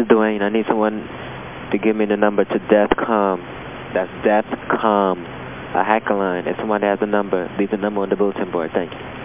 Is Dwayne. I need someone to give me the number to Deathcom. That's Deathcom. a hacker line. If someone has a number, leave the number on the bulletin board. Thank you.